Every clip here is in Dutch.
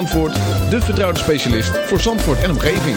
Zandvoort, de vertrouwde specialist voor Zandvoort en omgeving.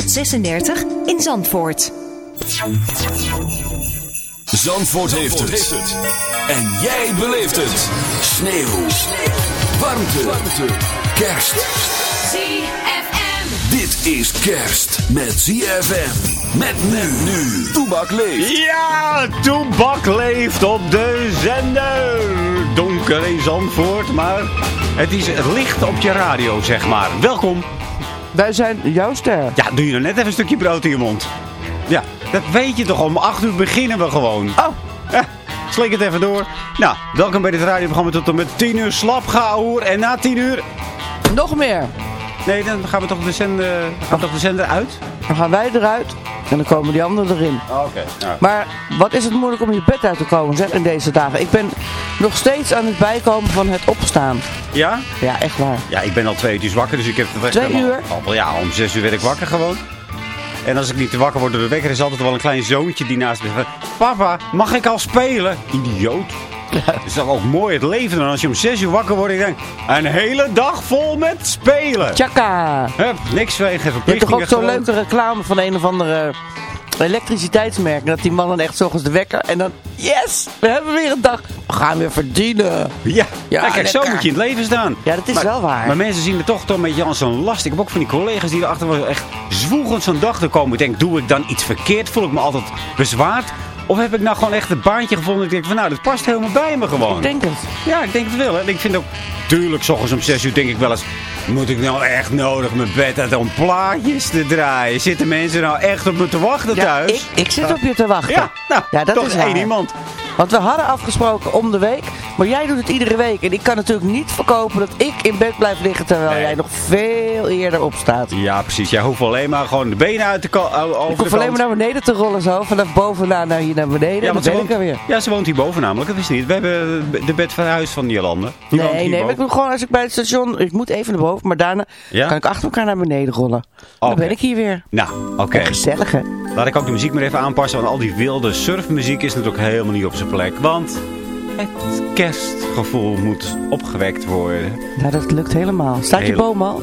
36 in Zandvoort. Zandvoort, heeft, het. En jij beleeft het. Sneeuw. Warmte. Warmte. Kerst. ZFM. Dit is kerst met ZFM. Met nu. nu. Toebak leeft. Ja, Toebak leeft op de zender. Donker in Zandvoort, maar het is licht op je radio, zeg maar. Welkom. Wij zijn jouw ster. Ja, doe je nou net even een stukje brood in je mond. Ja, dat weet je toch. Om 8 uur beginnen we gewoon. Oh. Ja, slik het even door. Nou, welkom bij dit radioprogramma tot en met 10 uur slapgaoer. En na 10 uur... Nog meer. Nee, dan gaan we toch de zender, gaan we toch de zender uit? Dan gaan wij eruit en dan komen die anderen erin. Oké. ja. Maar wat is het moeilijk om je bed uit te komen zeg, in deze dagen. Ik ben nog steeds aan het bijkomen van het opstaan. Ja? Ja, echt waar. Ja, ik ben al twee uur wakker, dus ik heb... het Twee uur? Al, ja, om zes uur werd ik wakker gewoon. En als ik niet te wakker word door de wekker, is altijd wel een klein zoontje die naast me zegt... Papa, mag ik al spelen? Idioot. Het is toch ook mooi het leven dan als je om zes uur wakker wordt je denkt... Een hele dag vol met spelen. Tjaka. Hup, niks wegen, Je hebt toch ook verplichtingen. zo'n leuke reclame van een of andere elektriciteitsmerk. Dat die mannen echt zorgens de wekker en dan... Yes, we hebben weer een dag. We gaan weer verdienen. Ja, Ja, kijk, zo moet je in het leven staan. Ja, dat is Maar- wel waar. Maar mensen zien het toch toch een beetje als een last. Ik heb ook van die collega's die erachter wel echt zwoegend zo'n dag te komen. Ik denk, doe ik dan iets verkeerd? Voel ik me altijd bezwaard? Of heb ik nou gewoon echt een baantje gevonden? Ik denk van, nou, dat past helemaal bij me gewoon. Ik denk het. Ja, ik denk het wel. Hè. Ik vind ook, tuurlijk, s ochtends om 6 uur denk ik wel eens... Moet ik nou echt nodig mijn bed uit om plaatjes te draaien? Zitten mensen nou echt op me te wachten Ja, thuis? ik, ik zit op je te wachten. Ja, nou, Ja, dat toch is één iemand. Want we hadden afgesproken om de week. Maar jij doet het iedere week. En ik kan natuurlijk niet verkopen dat ik in bed blijf liggen. Terwijl Nee. jij nog veel eerder opstaat. Ja, precies. Jij hoeft alleen maar gewoon de benen uit de kant. over Ik hoef alleen maar naar beneden te rollen zo. Vanaf bovenaan naar hier naar beneden. Ja, want dan ze ben ik er weer. ja, ze woont hierboven namelijk. Dat wist je niet. We hebben de bed van huis van. Die woont Nee, nee, maar ik doe gewoon als ik bij het station... Ik moet even naar boven, maar daarna Ja? kan ik achter elkaar naar beneden rollen. Dan ben ik hier weer. Nou, oké. Gezellig, hè? Laat ik ook de muziek maar even aanpassen. Want al die wilde surfmuziek is natuurlijk helemaal niet op zijn plek. Want het kerstgevoel moet opgewekt worden. Nou, dat lukt helemaal. Staat je boom al?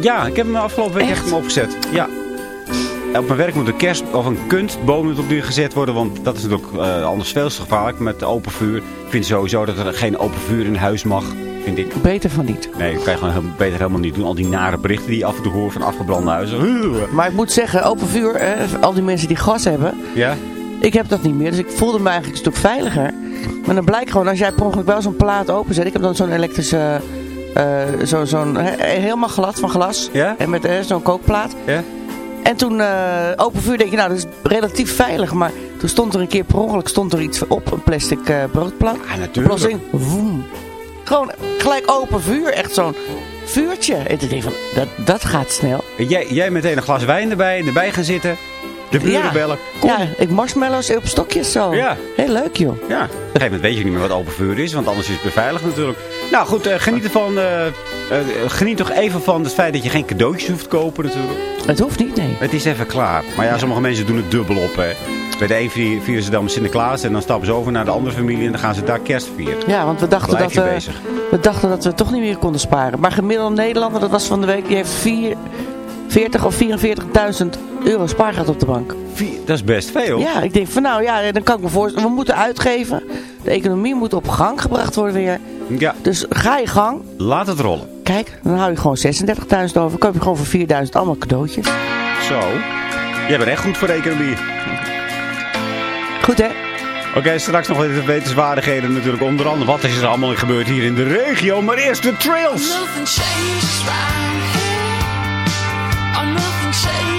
Ja, ik heb hem afgelopen week Echt? echt hem opgezet. Ja. Op mijn werk moet een kerst of een kunstboom natuurlijk nu gezet worden. Want dat is natuurlijk eh, anders veel te gevaarlijk met open vuur. Ik vind sowieso dat er geen open vuur in huis mag. Vind ik. Beter van niet. Nee, dat kan je gewoon heel- beter helemaal niet doen. Al die nare berichten die je af en toe hoort van afgebrande huizen. Maar ik moet zeggen, open vuur, al die mensen die gas hebben... Ja? Ik heb dat niet meer, dus ik voelde me eigenlijk een stuk veiliger. Maar dan blijkt gewoon, als jij per ongeluk wel zo'n plaat openzet. Ik heb dan zo'n elektrische, eh, zo, zo'n, he- helemaal glad van glas. Ja? En met eh, zo'n kookplaat. Ja? En toen eh, open vuur denk je, nou dat is relatief veilig. Maar toen stond er een keer per ongeluk stond er iets op, een plastic eh, broodplaat. Ah, natuurlijk. Plotseling, woem. Gewoon gelijk open vuur, echt zo'n vuurtje. En toen denk ik van, dat, dat gaat snel. Jij, jij meteen een glas wijn erbij, erbij gaan zitten. De buren Ja. Kom. Ja, ik marshmallows op stokjes zo. Ja. Heel leuk joh. Ja, op een gegeven moment weet je niet meer wat open vuur is, want anders is het beveiligd natuurlijk. Nou goed, eh, geniet, ervan, eh, eh, geniet toch even van het feit dat je geen cadeautjes hoeft te kopen natuurlijk. Het hoeft niet, nee. Het is even klaar. Maar ja, sommige mensen doen het dubbel op. Hè. Bij de een vier- vieren ze dan Sinterklaas en dan stappen ze over naar de andere familie en dan gaan ze daar kerst vieren. Ja, want we dachten, dat we, bezig. we dachten dat we toch niet meer konden sparen. Maar gemiddeld Nederlander, dat was van de week, die heeft vier, 40 of 44.000 euro spaargeld op de bank. Vier- dat is best veel. Ja, ik denk van nou ja, dan kan ik me voorstellen, we moeten uitgeven. De economie moet op gang gebracht worden weer. Ja, Dus ga je gang. laat het rollen. Kijk, dan hou je gewoon 36.000 over. Koop je gewoon voor 4.000 allemaal cadeautjes. Zo. Jij bent echt goed voor de economie. Goed hè? Oké, straks nog even wetenswaardigheden natuurlijk. Onder andere, wat is er allemaal gebeurd hier in de regio? Maar eerst de trails. Nothing changes here. Oh, nothing changes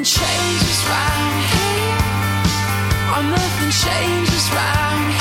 nothing changes round here. Oh, nothing changes round.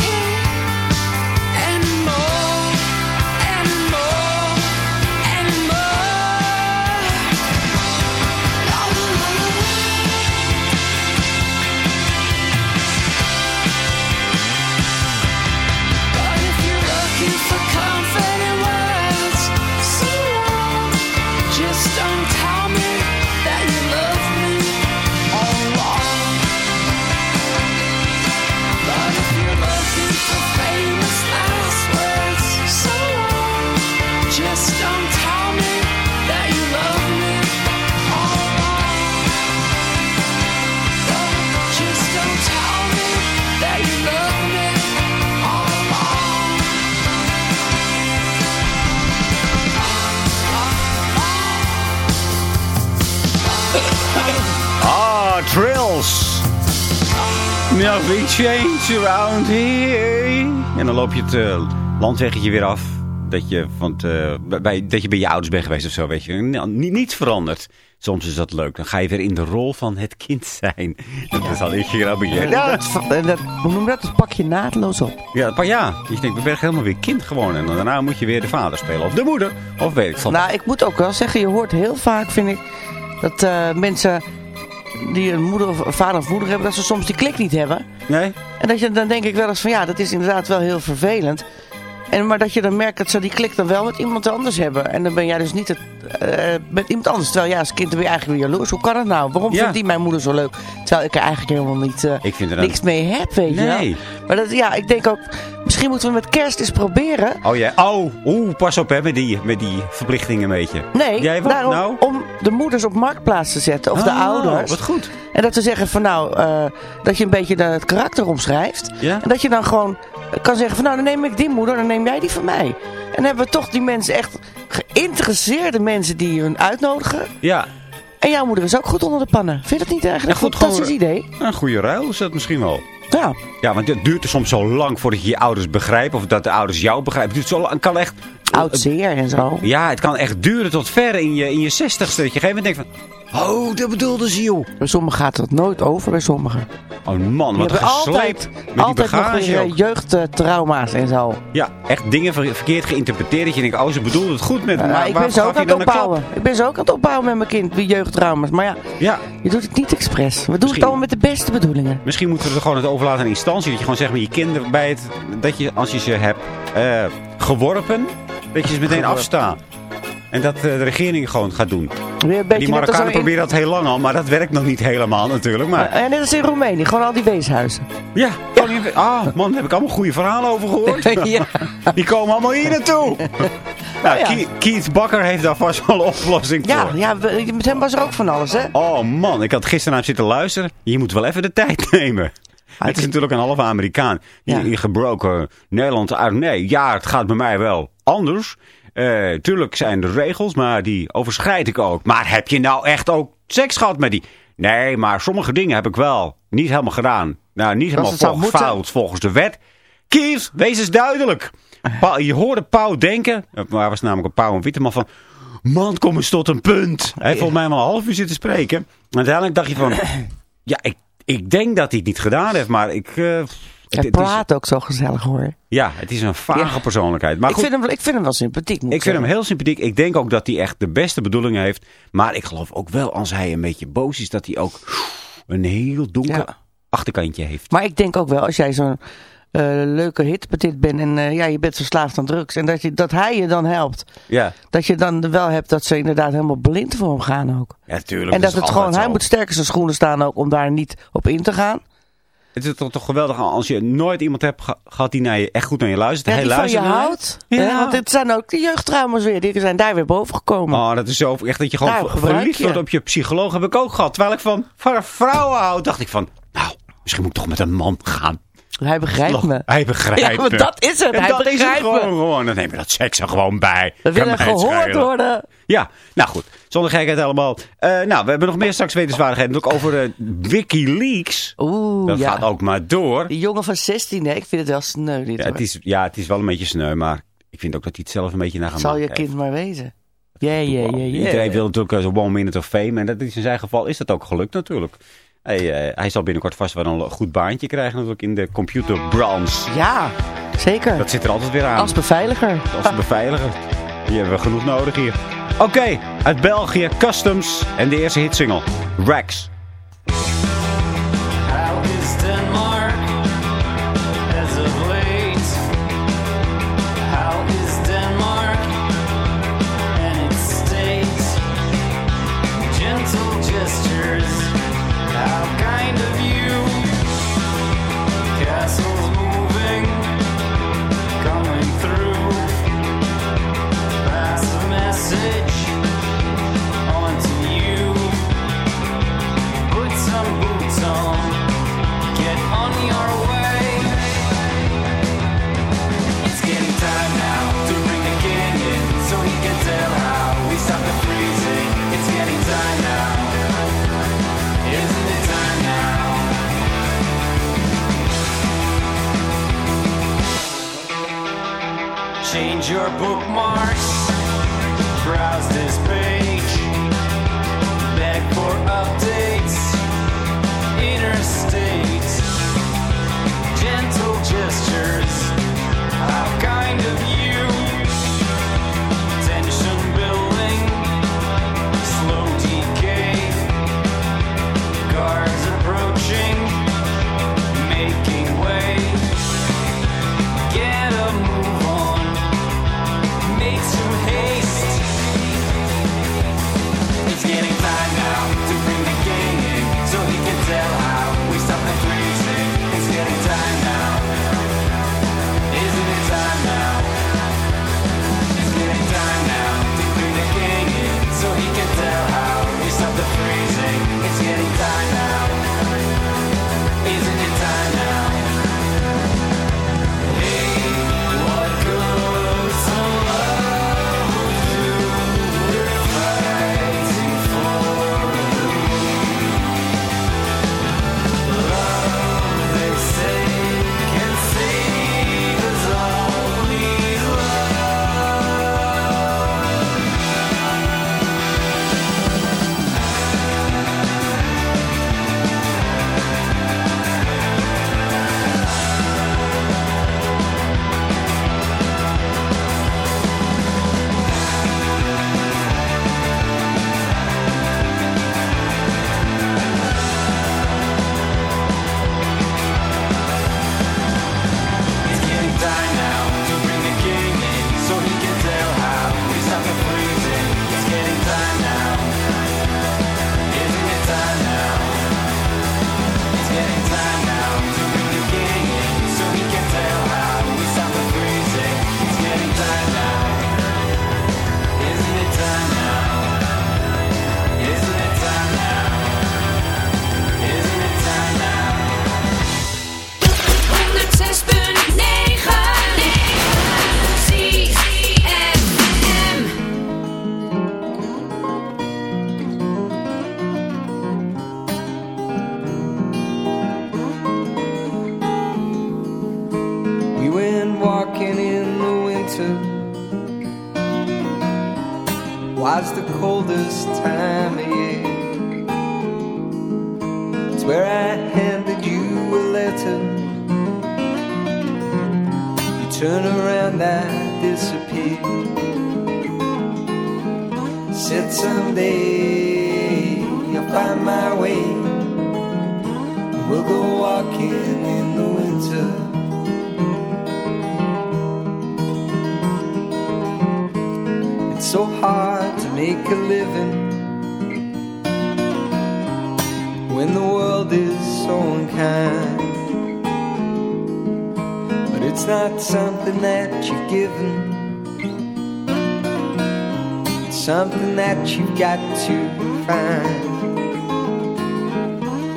Nothing change around here. En dan loop je het eh, landweggetje weer af. Dat je, van het, eh, bij, dat je bij je ouders bent geweest of zo, weet je. Nou, ni- niets veranderd. Soms is dat leuk. Dan ga je weer in de rol van het kind zijn. Dat is al iets grappig. Ja, dat, en dat, hoe noem je dat? Dat pak je naadloos op. Ja, maar ja. Je denkt, we ben helemaal weer kind gewoon. En daarna moet je weer de vader spelen. Of de moeder. Of weet ik van. Nou, ik moet ook wel zeggen, je hoort heel vaak, vind ik, dat eh, mensen die een moeder of vader of moeder hebben, dat ze soms die klik niet hebben. nee? En dat je, dan denk ik wel eens van ja, dat is inderdaad wel heel vervelend. En, maar dat je dan merkt dat ze die klik dan wel met iemand anders hebben. En dan ben jij dus niet het, eh, met iemand anders. Terwijl ja, als kind ben je eigenlijk weer jaloers. Hoe kan dat nou? Waarom Ja. vindt die mijn moeder zo leuk? Terwijl ik er eigenlijk helemaal niet, eh, Ik vind er dan- niks mee heb, weet je Nee. wel. Maar dat, ja, ik denk ook, misschien moeten we met kerst eens proberen. Oh ja. Oh, oeh, pas op hè, met die, met die verplichtingen een beetje. Nee, Jij daarom, nou? om de moeders op marktplaats te zetten. Of de Oh, ouders. Wat goed. En dat we zeggen van nou, eh, dat je een beetje het karakter omschrijft. Ja? En dat je dan gewoon kan zeggen van nou, dan neem ik die moeder, dan neem jij die van mij. En dan hebben we toch die mensen, echt geïnteresseerde mensen die hun uitnodigen. Ja, En jouw moeder is ook goed onder de pannen. Vind je dat niet eigenlijk Ja, een goed, fantastisch gewoon- idee? een goede ruil is dat misschien wel. Ja. Ja, want het duurt er soms zo lang voordat je je ouders begrijpt. Of dat de ouders jou begrijpen. Het duurt zo lang. Kan echt... Oud zeer en zo. Ja, het kan echt duren tot ver in je, in je zestigste. Dat je op een gegeven moment denkt van... Oh, dat bedoelde ze, joh. Bij sommigen gaat dat nooit over, bij sommigen. Oh man, wat gesleept. altijd, Met die altijd nog bagage weer ook. jeugdtrauma's en zo. Ja, echt dingen ver- verkeerd geïnterpreteerd. Dat je denkt, oh, ze bedoelde het goed met me. Ja, maar ik ben ze gaf ook aan het opbouwen. Ik ben ze ook aan het opbouwen met mijn kind, die jeugdtrauma's. Maar ja, Ja, je doet het niet expres. We doen Misschien- het allemaal met de beste bedoelingen. Misschien moeten we er gewoon het overlaten aan instantie. Dat je gewoon zegt met je kinderen bij het... Dat je, als je ze hebt eh, geworpen, dat je ze meteen afstaat. En dat eh, de regering gewoon gaat doen. Die Marokkanen in- proberen dat heel lang al, maar dat werkt nog niet helemaal natuurlijk. Maar En net als in Roemenië, gewoon al die weeshuizen. ja, ah man, daar heb ik allemaal goede verhalen over gehoord. ja. Die komen allemaal hier naartoe. nou, ja. Keith- Bakker heeft daar vast wel een oplossing Ja, voor. ja, met hem was er ook van alles, hè? Oh man, ik had hem zitten luisteren. Je moet wel even de tijd nemen. Het is natuurlijk een halve Amerikaan. Die, gebroken Nederland uit. Nee, ja, het gaat bij mij wel anders. Eh, tuurlijk zijn er regels, maar die overschrijd ik ook. Maar heb je nou echt ook seks gehad met die? Nee, maar sommige dingen heb ik wel niet helemaal gedaan. Nou, niet helemaal volgens, fout volgens de wet. Kies, wees eens duidelijk. Je hoorde Pauw denken, er was namelijk een Pauw en Witteman van... Man, kom eens tot een punt. Hij heeft volgens mij wel een half uur zitten spreken. En uiteindelijk dacht je van... Ja, ik, ik denk dat hij het niet gedaan heeft, maar ik... eh, het- Hij het is, praat ook zo gezellig, hoor. ja, het is een vage Ja. persoonlijkheid. Maar Ik goed, vind, hem, ik vind hem wel sympathiek, moet ik vind hem heel sympathiek. Ik denk ook dat hij echt de beste bedoelingen heeft. Maar ik geloof ook wel, als hij een beetje boos is, dat hij ook een heel donker Ja. achterkantje heeft. Maar ik denk ook wel, als jij zo'n eh, leuke hitpetit bent en eh, ja, je bent verslaafd aan drugs. En dat, je, dat hij je dan helpt. Ja, Dat je dan wel hebt dat ze inderdaad helemaal blind voor hem gaan ook. ja tuurlijk. en dat het gewoon, hij moet sterk in zijn schoenen staan ook om daar niet op in te gaan. Het is toch, toch geweldig als je nooit iemand hebt ge- gehad die naar je, echt goed naar je luistert. Ja, die van je houdt. Ja. Ja. want dit zijn ook de jeugdtrauma's weer. Die zijn daar weer boven gekomen. Oh, dat is zo echt dat je gewoon Nou, verliefd je. wordt op je psycholoog. Heb ik ook gehad. Terwijl ik van, van vrouwen hou, dacht ik van, nou, misschien moet ik toch met een man gaan. Hij begrijpt me. Hij begrijpt Ja, me. dat is het. En Hij dat is het begrijpt gewoon, me. gewoon. Dan neem je dat seks er gewoon bij. We willen gehoord worden. Ja, nou goed. Zonder gekheid allemaal. Eh, nou, we hebben nog meer straks wetenswaardigheden. Ook over eh, Wikileaks. Oeh, Dat ja. gaat ook maar door. Die jongen van 16, hè? ik vind het wel sneu dit Ja hoor. het, is, ja, het is wel een beetje sneu, maar ik vind ook dat hij het zelf een beetje naar Zal je gemaakt heeft. kind maar wezen. Ja, ja, ja. Iedereen wil natuurlijk eh, zo'n one minute of fame. En dat is in zijn geval is dat ook gelukt natuurlijk. Hij, eh, hij zal binnenkort vast wel een goed baantje krijgen natuurlijk in de computerbranche. Ja, zeker. Dat zit er altijd weer aan. Als beveiliger. Als beveiliger. Die hebben we genoeg nodig hier. Oké, uit België, Customs. En de eerste hitsingle, Rex. You're. It's something that you've got to find.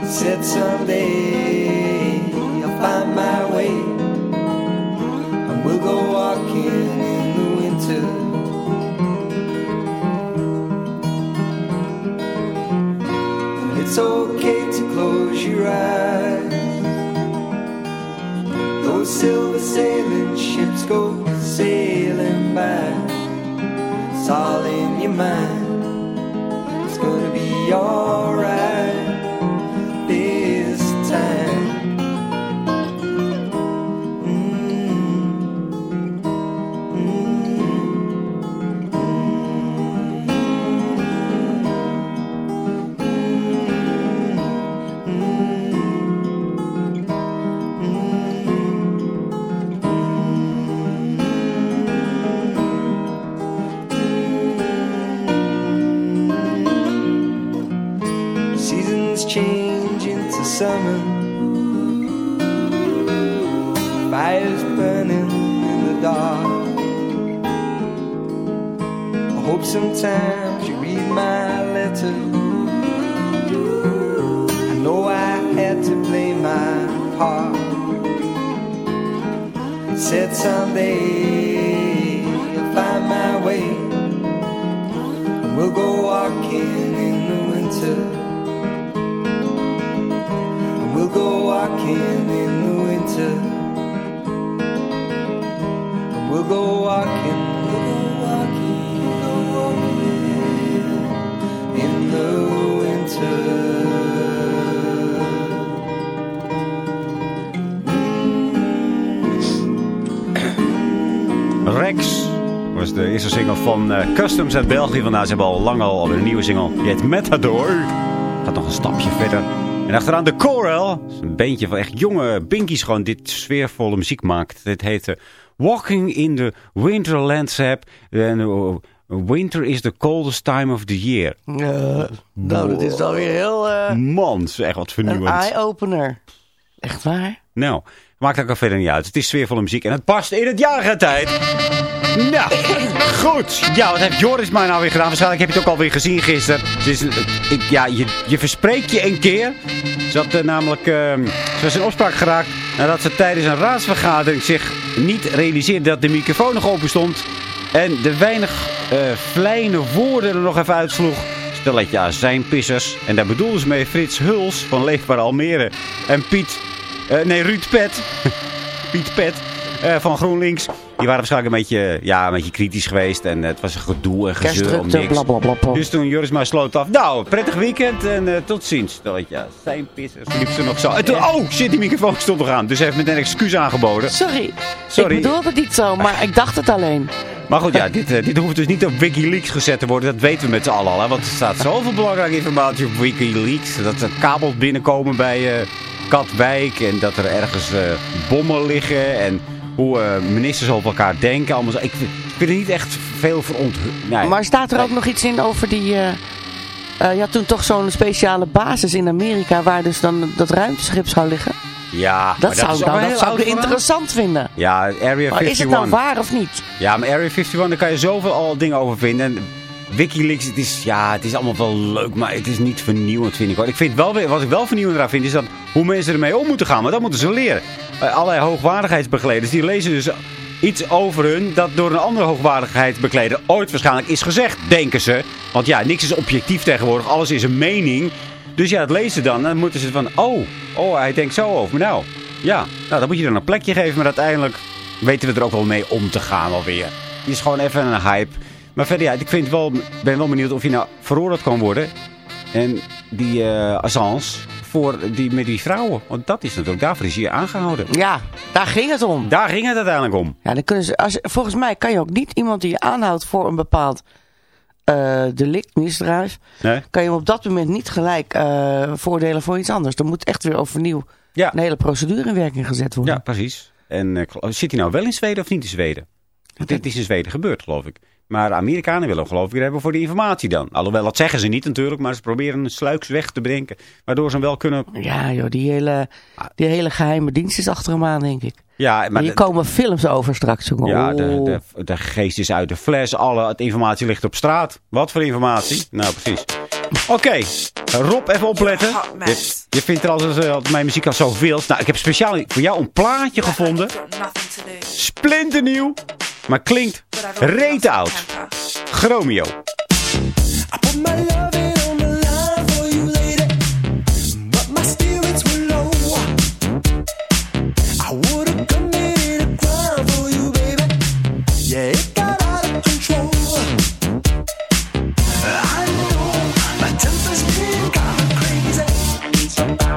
Said someday I'll find my way. And we'll go walking in the winter. And it's okay to close your eyes. Those silver sailing ships go sailing by. It's all in your mind. It's gonna be alright was de eerste single van eh, Customs uit België. Vandaar ze hebben al lang al een nieuwe single. Die heet Matador. Gaat nog een stapje verder. En achteraan de is een beentje van echt jonge binkies gewoon dit sfeervolle muziek maakt. Dit heet eh, Walking in the Winter Landscape. En eh, winter is the coldest time of the year. Nou, dat is dan weer heel... Man, echt wat een vernieuwend. eye-opener. Echt waar? Nou, maakt ook al verder niet uit. Het is sfeervolle muziek en het past in het jaargetijd. Nou, goed. Ja, wat heeft Joris mij nou weer gedaan? Waarschijnlijk heb je het ook alweer gezien gisteren. Dus, ik, ja, je, je verspreekt je een keer. Ze had eh, namelijk, eh, ze was in opspraak geraakt nadat ze tijdens een raadsvergadering zich niet realiseerde dat de microfoon nog open stond. En de weinig vlijende woorden er nog even uitsloeg. Stelletje azijnpissers. En daar bedoelden ze mee Frits Huls van Leefbaar Almere. En Piet, nee Ruud Pet. Piet Pet van GroenLinks. Die waren waarschijnlijk een beetje, ja, een beetje kritisch geweest. En het was een gedoe en gezeur om niks. Dus toen Joris maar sloot af. Nou, prettig weekend en eh, tot ziens. Stelletje azijnpissers. Liep ze nog zo. En toen, oh shit, die microfoon stond nog aan. Dus hij heeft met een excuus aangeboden. Sorry. Sorry. Ik bedoelde het niet zo, maar ik dacht het alleen. Maar goed, ja, dit, eh, dit hoeft dus niet op Wikileaks gezet te worden. Dat weten we met z'n allen al. Hè? Want er staat zoveel belangrijke informatie op Wikileaks. Dat er kabels binnenkomen bij eh, Katwijk. En dat er ergens eh, bommen liggen. En hoe eh, ministers over elkaar denken. Allemaal zo. Ik, ik er niet echt veel voor ont... Nee. Maar staat er ook nog iets in over die... eh, je had toen toch zo'n speciale basis in Amerika waar dus dan dat ruimteschip zou liggen. ja, Dat zou ik nou een dat zou ik interessant vinden. Ja, Area 51. Maar is het nou waar of niet? Ja, maar Area 51, daar kan je zoveel al dingen over vinden. Wikileaks, het is, ja, het is allemaal wel leuk, maar het is niet vernieuwend, vind ik. hoor. Ik vind wel, wat ik wel vernieuwend eraan vind, is dat hoe mensen ermee om moeten gaan. Maar dat moeten ze leren. Uh, allerlei hoogwaardigheidsbegeleiders, die lezen dus iets over hun dat door een andere hoogwaardigheidsbekleder ooit waarschijnlijk is gezegd, denken ze. Want ja, niks is objectief tegenwoordig, alles is een mening. Dus ja, het lezen dan, dan moeten ze van, oh, oh, hij denkt zo over me. Nou, ja, nou, dan moet je dan een plekje geven, maar uiteindelijk weten we er ook wel mee om te gaan alweer. Die is gewoon even een hype. Maar verder, ja, ik vind wel, ben wel benieuwd of je nou veroordeeld kan worden. En die eh Assange voor die, met die vrouwen. Want dat is natuurlijk, daarvoor is hij aangehouden. Ja, daar ging het om. Daar ging het uiteindelijk om. Ja, dan kunnen ze, als, volgens mij kan je ook niet iemand die je aanhoudt voor een bepaald eh delict, misdrijf, Nee? kan je hem op dat moment niet gelijk eh, voordelen voor iets anders. Dan moet echt weer overnieuw Ja, een hele procedure in werking gezet worden. ja precies. En zit hij nou wel in Zweden of niet in Zweden? Dit is in Zweden gebeurd, geloof ik. Maar de Amerikanen willen geloof ik weer hebben voor de informatie dan. Alhoewel, dat zeggen ze niet natuurlijk, maar ze proberen een sluiks weg te brengen. Waardoor ze hem wel kunnen... Ja joh, die hele, die hele geheime dienst is achter hem aan, denk ik. Ja, maar hier de- komen films over straks, jongen. Ja, de, Oh. de, de geest is uit de fles. Alle het informatie ligt op straat. Wat voor informatie? Nou, precies. Oké, Rob, even opletten. Hot Je, je vindt er altijd, altijd mijn muziek al zoveel. Nou, ik heb speciaal voor jou een plaatje gevonden. Splinternieuw, maar klinkt reet oud. temper. Bye.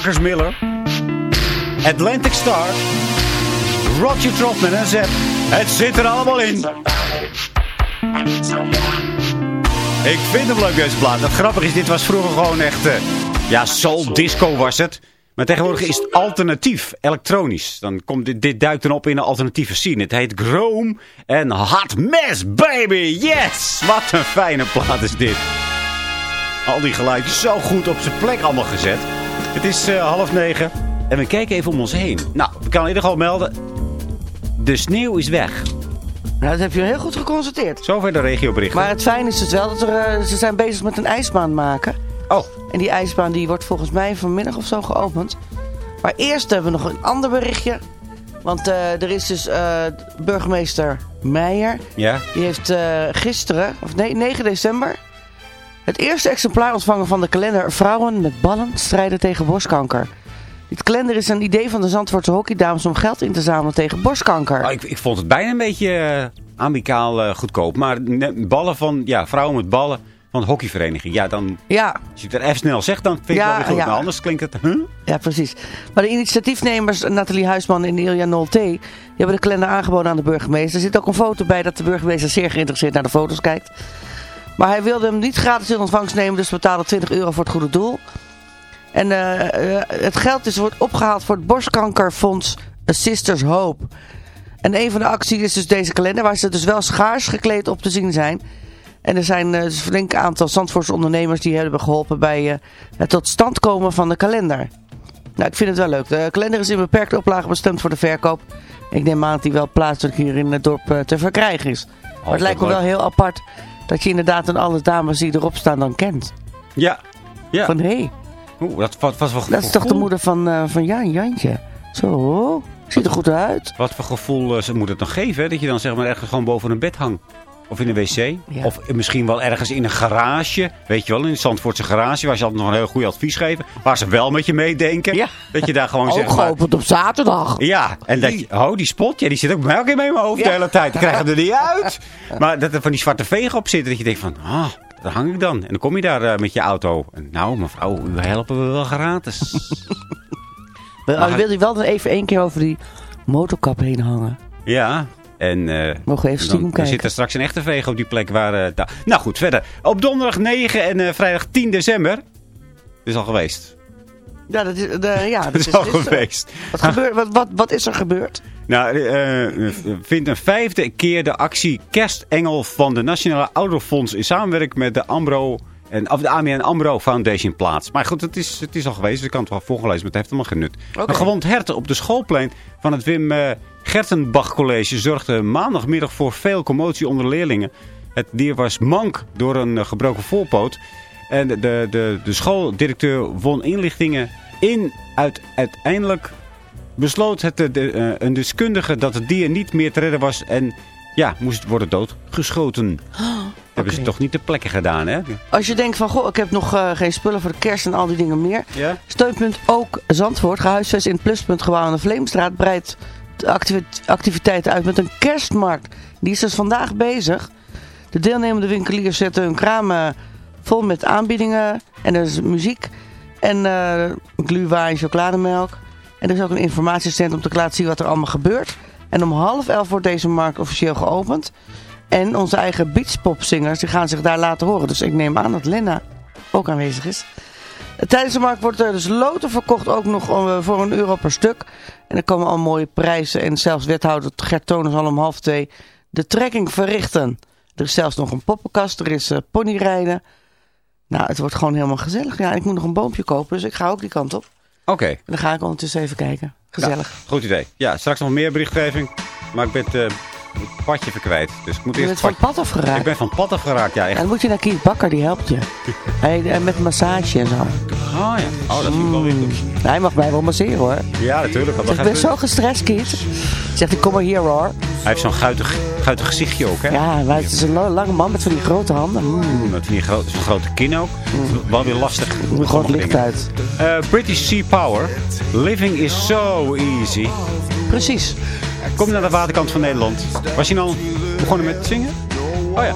Marcus Miller. Atlantic Star. Roger Trotman en Zep. Het zit er allemaal in. Ik vind hem leuk deze plaat. Het grappige is, dit was vroeger gewoon echt... eh, ja, soul disco was het. Maar tegenwoordig is het alternatief, elektronisch. Dan komt dit, dit duikt dan op in een alternatieve scene. Het heet Chrome en Hot Mess, baby. Yes! Wat een fijne plaat is dit. Al die geluiden zo goed op zijn plek allemaal gezet. Het is eh, half negen en we kijken even om ons heen. Nou, we kan in ieder geval melden. De sneeuw is weg. Nou, dat heb je heel goed geconstateerd. Zover de regioberichten. Maar het fijne is dus wel dat er, eh, ze zijn bezig met een ijsbaan maken. Oh, En die ijsbaan die wordt volgens mij vanmiddag of zo geopend. Maar eerst hebben we nog een ander berichtje. Want eh, er is dus eh, burgemeester Meijer. ja. Die heeft eh, gisteren, of nee, 9 december... het eerste exemplaar ontvangen van de kalender... Vrouwen met ballen strijden tegen borstkanker. Dit kalender is een idee van de Zandvoortse hockeydames... om geld in te zamelen tegen borstkanker. Oh, ik, ik vond het bijna een beetje eh, amicaal eh, goedkoop. Maar ballen van, ja, vrouwen met ballen. van de hockeyvereniging. Ja, dan, Ja, als je het er even snel zegt, dan vind ik Ja, wel weer goed. ja. Maar anders klinkt het... Huh? ja, precies. Maar de initiatiefnemers Nathalie Huisman en Ilja Nolte... die hebben de kalender aangeboden aan de burgemeester. Er zit ook een foto bij dat de burgemeester zeer geïnteresseerd naar de foto's kijkt. Maar hij wilde hem niet gratis in ontvangst nemen, dus betaalde 20 euro voor het goede doel. En eh, eh, het geld is, wordt opgehaald voor het borstkankerfonds A Sisters Hope. En een van de acties is dus deze kalender, waar ze dus wel schaars gekleed op te zien zijn. En er zijn dus een flink aantal Zandvoortse ondernemers die hebben geholpen bij het tot stand komen van de kalender. Nou, ik vind het wel leuk. De kalender is in beperkte oplage bestemd voor de verkoop. Ik neem aan dat die wel plaatselijk hier in het dorp te verkrijgen is. Maar het lijkt me wel heel apart dat je inderdaad dan alle dames die erop staan dan kent. Ja. ja. Van hé, hey, Oeh, dat was, was wel dat is toch de moeder van, eh, van Jan, Jantje. Zo, ziet er goed uit. Wat voor gevoel eh, ze moet het dan geven? Hè? Dat je dan zeg maar ergens gewoon boven een bed hangt. Of in een wc. Ja. Of misschien wel ergens in een garage. Weet je wel, in een Zandvoortse garage. Waar ze altijd nog een heel goed advies geven. Waar ze wel met je meedenken. Ja. Dat je daar gewoon Ook zeg maar... geopend op zaterdag. Ja, en dat je, oh, die spot, ja, die zit ook bij mij ook in mijn hoofd de hele tijd. Die krijgen er niet uit. Maar dat er van die zwarte vegen op zitten, dat je denkt van, ah, daar hang ik dan. En dan kom je daar eh, met je auto. En, nou, mevrouw, u helpen we wel gratis. Maar Maar- wil je wel even één keer over die motorkap heen hangen? ja, en... eh, Mogen we even stiekem kijken? zit er straks een echte vegen op die plek waar... eh, nou goed, verder. Op donderdag 9 en eh, vrijdag 10 december. Is al geweest. Ja, dat is, de, ja, Dat dat is al geweest. Wat, gebeurt, wat, wat, wat is er gebeurd? Nou, eh, vindt een vijfde keer de actie Kerstengel van de Nationale Ouderfonds in samenwerking met de Ambro en of de AMN Ambro Foundation plaats. Maar goed, het is, het is al geweest, dus ik kan het wel voorgelezen, maar het heeft helemaal geen nut. Oké. Een gewond hert op de schoolplein van het Wim eh, Gertenbach College zorgde maandagmiddag voor veel commotie onder leerlingen. Het dier was mank door een eh, gebroken voorpoot. En de, de, de, de schooldirecteur won inlichtingen in. Uit, uiteindelijk besloot het, de, de, eh, een deskundige dat het dier niet meer te redden was. En ja, moest worden doodgeschoten. Hebben ze toch niet ter plekke gedaan, hè? Als je denkt van, goh, ik heb nog eh, geen spullen voor de kerst en al die dingen meer. Ja? Steunpunt ook Zandvoort, gehuisvest in het pluspunt gebouw aan de Vleemstraat, breidt de activi- activiteiten uit met een kerstmarkt. Die is dus vandaag bezig. De deelnemende winkeliers zetten hun kramen vol met aanbiedingen en er is muziek en eh gluwijn, chocolademelk. En er is ook een informatiestand om te laten zien wat er allemaal gebeurt. En om half elf wordt deze markt officieel geopend. En onze eigen beachpopzingers die gaan zich daar laten horen. Dus ik neem aan dat Lena ook aanwezig is. Tijdens de markt wordt er dus loten verkocht, ook nog eh, voor een euro per stuk. En er komen al mooie prijzen. En zelfs wethouder Gert Tonen zal om half twee de trekking verrichten. Er is zelfs nog een poppenkast, er is eh, ponyrijden. Nou, het wordt gewoon helemaal gezellig. Ja, ik moet nog een boompje kopen, dus ik ga ook die kant op. Oké, En dan ga ik ondertussen even kijken. Gezellig. goed idee. Ja, straks nog meer berichtgeving. Maar ik ben eh, het padje even kwijt. Dus ik moet Je eerst bent van pad afgeraakt. Ik ben van pad afgeraakt, ja, En dan moet je naar Kiet Bakker, die helpt je. Eh, met massage en zo. Oh ja, oh, dat vind ik wel weer goed. Hij mag mij wel masseren hoor. Ja, natuurlijk. Dat Ik ben zo gestrest, Kiet. Zegt hij, kom maar hier hoor. Hij heeft zo'n guitig, guitig gezichtje ook, hè? Ja, maar het is een la- lange man met van die grote handen. Mm, Met die gro zo'n grote kin ook. Wel weer lastig. gewoon het licht uit. Eh, British Sea Power. Living is so easy. Precies. Kom naar de waterkant van Nederland. Was je nou begonnen met zingen? Oh ja.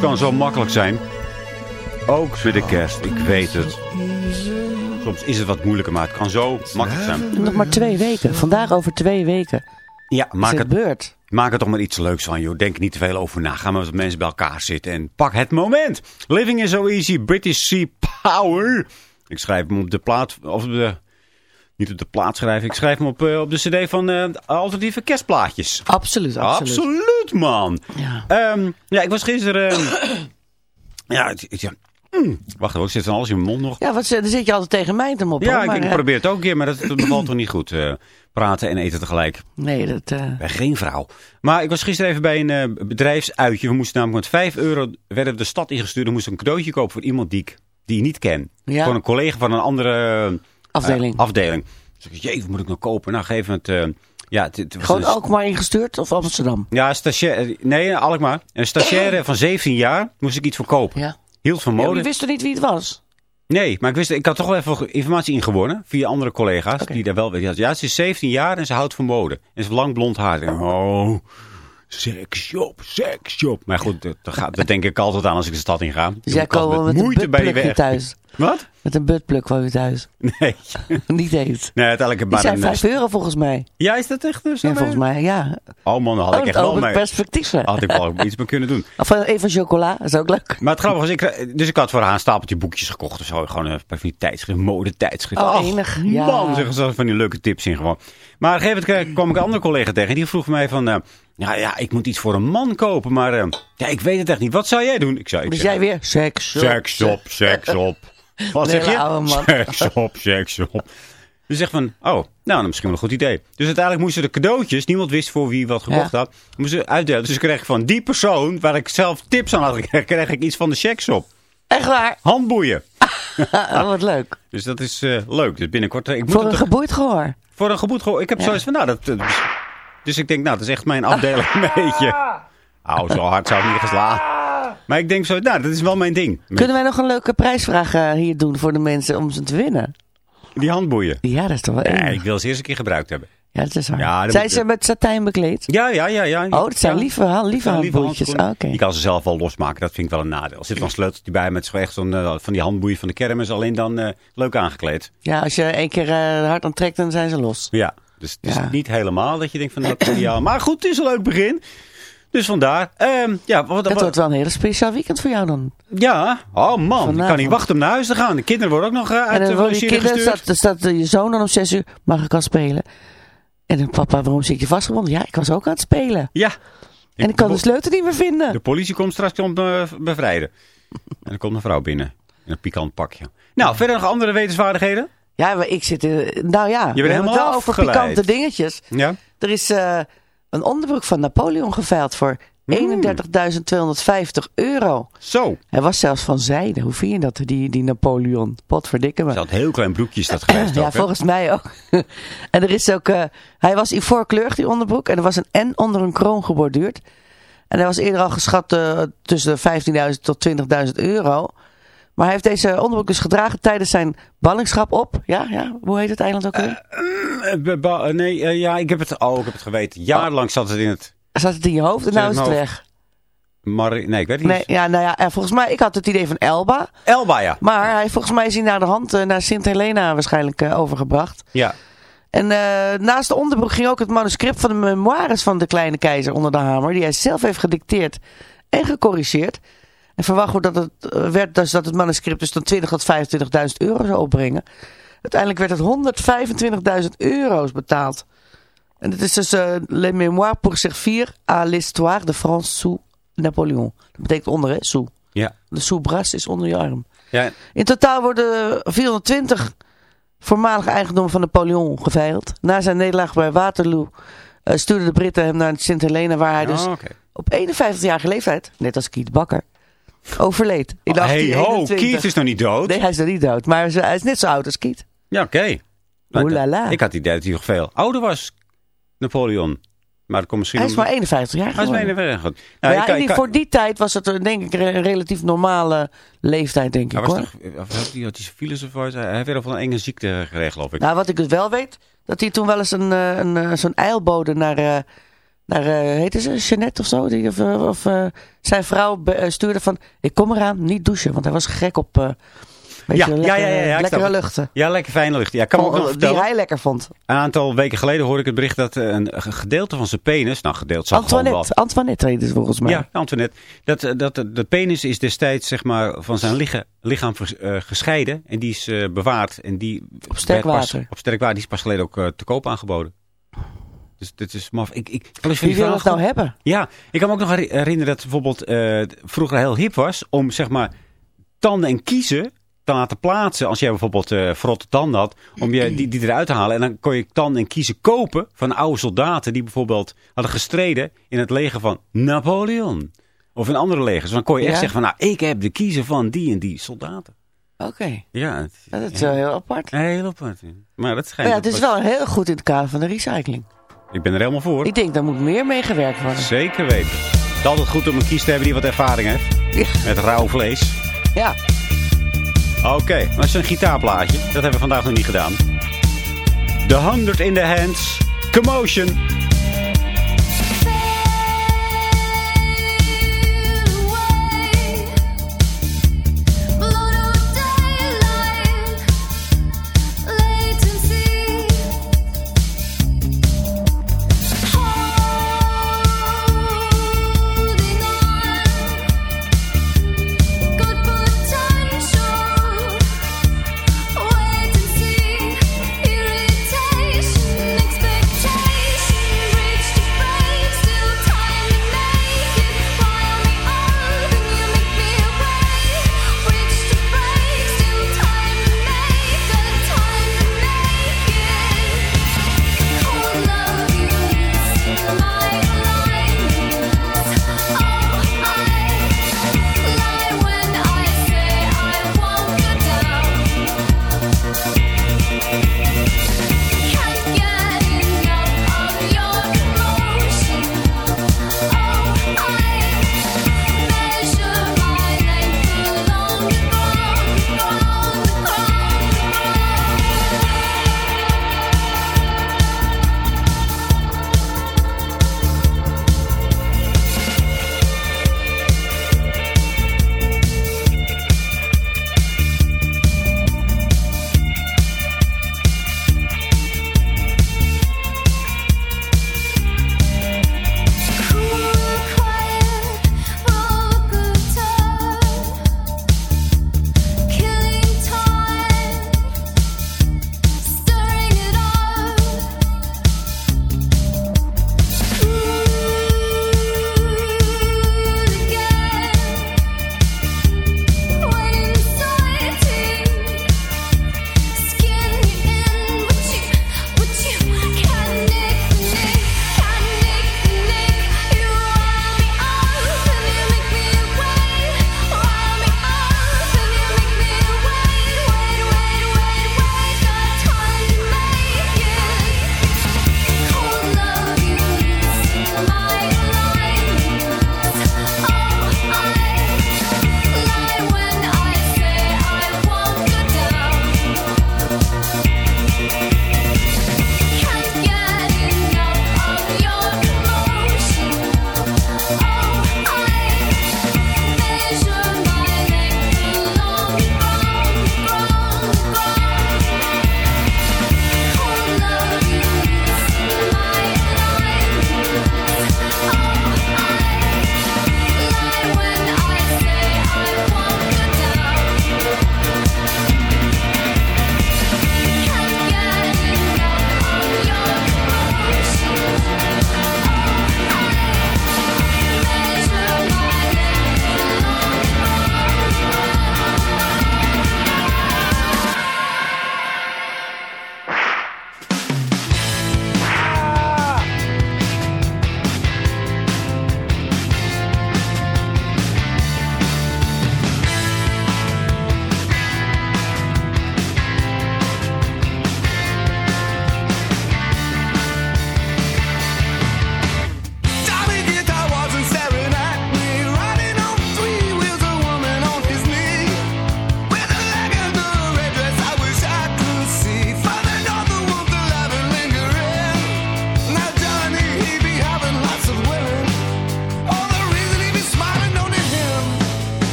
Kan zo makkelijk zijn. Ook bij de kerst, ik weet het. Soms is het wat moeilijker, maar het kan zo makkelijk zijn. Nog maar twee weken. Vandaag over twee weken. Ja, Is maak het het, beurt. maak er toch maar iets leuks van, joh. Denk niet te veel over na. Ga maar met mensen bij elkaar zitten en pak het moment. Living is so easy, British Sea Power. Ik schrijf hem op de plaat, of op de, niet op de plaat schrijven. Ik schrijf hem op, eh, op de cd van eh, alternatieve kerstplaatjes. Absoluut, absoluut. Absoluut, man. Ja. Ehm, ja, ik was gisteren... ehm, ja, het, het- ja. Mm. Wacht even, zit van alles in mijn mond nog. Ja, wat, dan zit je altijd tegen mij te mopperen. Ja, ik, maar, ik probeer het ook een keer, maar dat, dat bevalt toch niet goed. eh, praten en eten tegelijk. Nee, dat... eh, Bij geen vrouw. Maar ik was gisteren even bij een eh, bedrijfsuitje. We moesten namelijk met 5 euro werden we de stad ingestuurd. We moesten een cadeautje kopen voor iemand die ik, die ik niet ken. Ja. Voor een collega van een andere Afdeling. afdeling. Dus ik jee, wat moet ik nou kopen? Nou, geef het... ja, het, het was gewoon een- Alkmaar ingestuurd of Amsterdam? Ja, stagiair. Nee, Alkmaar. Een stagiaire van 17 jaar moest ik iets voor kopen. Ja. Hield van Ja, mode. je wist toch niet wie het was? Nee, maar ik wist, ik had toch wel even informatie ingewonnen via andere collega's die daar wel weten. Ja, ze is 17 jaar en ze houdt van mode. En ze heeft lang blond haar. En, oh, seksshop, seksshop. Maar goed, dat, gaat, dat denk ik altijd aan als ik de stad in ga. Dus jij kwam met een moeite bij die buttplugje weg. thuis. Wat? Met een buttplug kwam je thuis. Nee. niet eens. Nee, uiteindelijk heb Die maar zijn een... 5 euro volgens mij. Ja, is dat echt zo? Ja, volgens mij, ja. Oh man, dan had Oh, ik echt het wel mee. perspectieven. Had ik wel iets mee kunnen doen. Of eh, even chocola, is ook leuk. Maar het grappige was, ik, dus ik had voor haar een stapeltje boekjes gekocht of zo. Gewoon een paar van die tijdschriften, modetijdschriften. Oh, Ach, enig, ja. Man, zeggen ze van die leuke tips in gewoon. Maar op een gegeven moment kwam ik een andere collega tegen. En die vroeg mij van, eh, ja, ja, ik moet iets voor een man kopen. Maar eh, ja, ik weet het echt niet. Wat zou jij doen? Ik zei, ik Dus zeg, jij weer seks. Seks op, seks op. Wat zeg je? oude man. Seks op, seks op. Dus zegt van, oh, nou, dan misschien wel een goed idee. Dus uiteindelijk moesten de cadeautjes, niemand wist voor wie wat gekocht Ja. had, moesten ze uitdelen. Dus ik kreeg van die persoon, waar ik zelf tips aan had gekregen, kreeg ik iets van de checks op. Echt waar? Handboeien. Oh, wat leuk. Dus dat is eh, leuk. Dus binnenkort, eh, ik moet Voor een toch- geboeid gehoor. voor een geboet gewoon. Ik heb zoiets van, nou, dat... dus, ik denk, nou, dat is echt mijn afdeling een beetje. Au, zo hard zou ik niet geslaan. Maar ik denk zo, nou, dat is wel mijn ding. Kunnen wij nog een leuke prijsvraag eh, hier doen voor de mensen om ze te winnen? die handboeien. Ja, dat is toch wel enig. ik wil ze eerst een keer gebruikt hebben. Ja, dat is waar. Ja, dat Zijn moet- ze met satijn bekleed? Ja, ja, ja. ja. Oh, dat zijn Ja. lieve, ha- lieve Ja, lieve. Je kan ze zelf wel losmaken, dat vind ik wel een nadeel. Er zit wel een sleuteltje bij met zo echt zo'n, eh, van die handboeien van de kermis, alleen dan eh, leuk aangekleed. Ja, als je één keer eh, hard aan trekt, dan zijn ze los. Ja, dus het is niet helemaal dat je denkt van dat is ideaal. Maar goed, het is een leuk begin. Dus vandaar. Ehm, ja, wat, Dat wat- wordt wel een hele speciaal weekend voor jou dan. ja, oh man, ik kan niet wachten om naar huis te gaan. De kinderen worden ook nog eh, uit dan de kinderen, gestuurd. staat, staat je zoon dan om zes uur, mag ik al spelen? En dan, papa, waarom zit je vastgebonden? Ja, ik was ook aan het spelen. Ja. En ik kan de sleutel niet meer vinden. De politie komt straks om te bevrijden. En er komt een vrouw binnen. In een pikant pakje. Nou, verder nog andere wetenswaardigheden? Ja, maar ik zit... eh, nou ja, we hebben helemaal het wel over pikante dingetjes. Ja. Er is eh, een onderbroek van Napoleon geveild voor Hmm. 31.250 euro. Zo. Hij was zelfs van zijde. Hoe vind je dat, die, die Napoleon? Potverdikke me. Dat heel klein broekje is dat geweest Ja, ook, volgens mij ook. en er is ook... eh, hij was ivoorkleurig, die onderbroek. En er was een N onder een kroon geborduurd. En hij was eerder al geschat eh, tussen de 15.000 tot 20.000 euro. Maar hij heeft deze onderbroek dus gedragen tijdens zijn ballingschap op. Ja, ja. Hoe heet het eiland ook weer? Eh, ba- nee, eh, ja, ik heb het, oh, ik heb het geweten. Jarenlang zat het in het... Zat het in je hoofd en nou is het weg. Mar nee, ik weet het Nee, niet. ja, nou ja, en volgens mij, ik had het idee van Elba. Elba, ja. Maar hij, volgens mij is hij naar de hand eh, naar Sint Helena waarschijnlijk eh, overgebracht. Ja. En eh, naast de onderbroek ging ook het manuscript van de memoires van de kleine keizer onder de hamer. Die hij zelf heeft gedicteerd en gecorrigeerd. En verwacht wordt dat het, eh, werd dus dat het manuscript dus dan 20 tot 25.000 euro zou opbrengen. Uiteindelijk werd het 125.000 euro's betaald. En het is dus eh Les Mémoires pour servir à l'histoire de France sous Napoleon. Dat betekent onder, hè? Sous. Ja. De sous-bras is onder je arm. ja. In totaal worden 420 voormalige eigendommen van Napoleon geveild. Na zijn nederlaag bij Waterloo eh, stuurden de Britten hem naar Sint Helena, waar hij dus Oh, oké. op 51-jarige leeftijd, net als Kiet Bakker, overleed. In Oh, hey, ho, 1821. Keith is nog niet dood. Nee, hij is nog niet dood, maar hij is net zo oud als Kiet. Ja, oké. Nou, la la. Ik had het idee dat hij nog veel ouder was, Napoleon. Maar dat komt misschien... Hij is maar 51 jaar Hij is maar 51. Goed. Maar Nou, ja, kan- die- kan- voor die tijd was het denk ik een relatief normale leeftijd, denk ik was hoor. toch... Had hij, hij heeft weer van een enge ziekte gekregen, geloof ik. Nou, wat ik dus wel weet, dat hij toen wel eens een, eh, een, eh, zo'n eilbode naar, eh naar eh, heette ze, Jeannette of zo, die, of, eh, of eh, zijn vrouw stuurde van, ik kom eraan, niet douchen, want hij was gek op, Ja, ja, lekker, ja, ja, ja, ik lekkere luchten. Ja, lekker fijne lucht. Ja, kan ook nog die hij lekker vond. Een aantal weken geleden hoorde ik het bericht dat een gedeelte van zijn penis... Nou, gedeelte zag Antoinette, wat. Antoinette heet het volgens mij. Ja, Antoinette. Dat, dat, de penis is destijds zeg maar, van zijn licha- lichaam eh, gescheiden. En die is bewaard. En die Op sterk pas- water. op sterk water. Die is pas geleden ook te koop aangeboden. Dus dit is maf. Ik, ik, Wie wil het nou hebben? Ja, ik kan me ook nog heri- herinneren dat bijvoorbeeld eh, vroeger heel hip was om zeg maar tanden en kiezen te laten plaatsen. Als jij bijvoorbeeld eh verrotte tanden had, om je die, die eruit te halen. En dan kon je tanden en kiezen kopen van oude soldaten die bijvoorbeeld hadden gestreden in het leger van Napoleon. Of in andere legers. Dan kon je echt Ja. zeggen van nou, ik heb de kiezen van die en die soldaten. Oké, Ja, het, dat is wel heel apart. heel apart. Maar dat schijnt... ja, het is wel heel goed in het kader van de recycling. Ik ben er helemaal voor. Ik denk, daar moet meer mee gewerkt worden. Zeker weten. Het is altijd goed om een kies te hebben die wat ervaring heeft. Ja. Met rauw vlees. Ja, Oké, maar dat is een gitaarplaatje. Dat hebben we vandaag nog niet gedaan. The 100 in the Hands. Commotion.